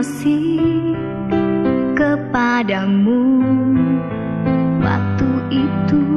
emosi kepadamu waktu itu.